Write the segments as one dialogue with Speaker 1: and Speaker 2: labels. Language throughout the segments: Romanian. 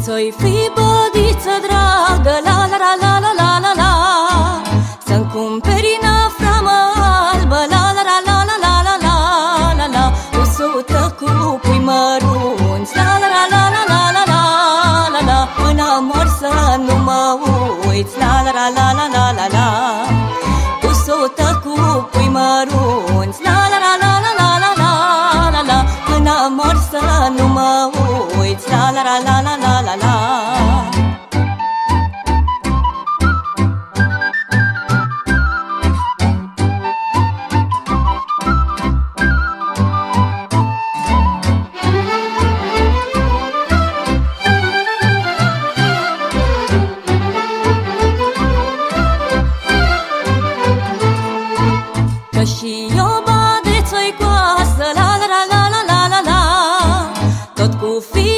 Speaker 1: Să-i fi bădiță dragă, la la la la la la la la Să-mi cumperi naframă albă, la la la la la la la la la la O sută cu pui mărunți, la la la la la la la la la la Până mor să nu mă uiți, la la la la la la la la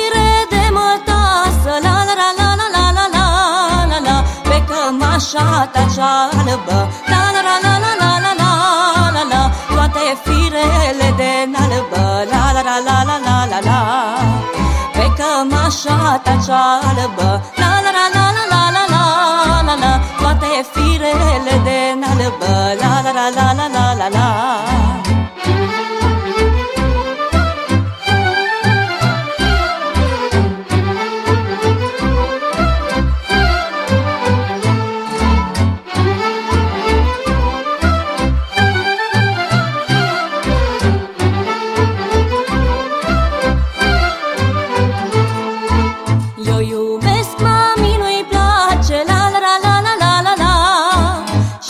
Speaker 1: cu fire de mătasă, la la la la la la la la la la Pe cămașa ta cea albă, la la la la la la la la la la Toate firele de nalbă, la la la la la la la la Pe cămașa ta cea albă, la la la la la la la la la la Toate firele de nalbă, la la la la la la la la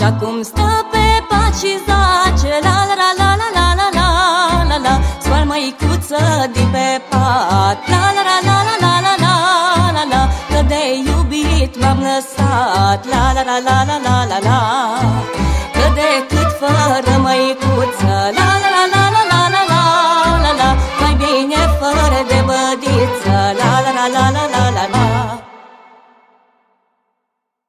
Speaker 1: Și acum stă pe pat și zace La la la la la la la la la la Scoal măicuță din pe pat La la la la la la la la la la Că de iubit m-am lăsat La la la la la la la la Că decât fără măicuță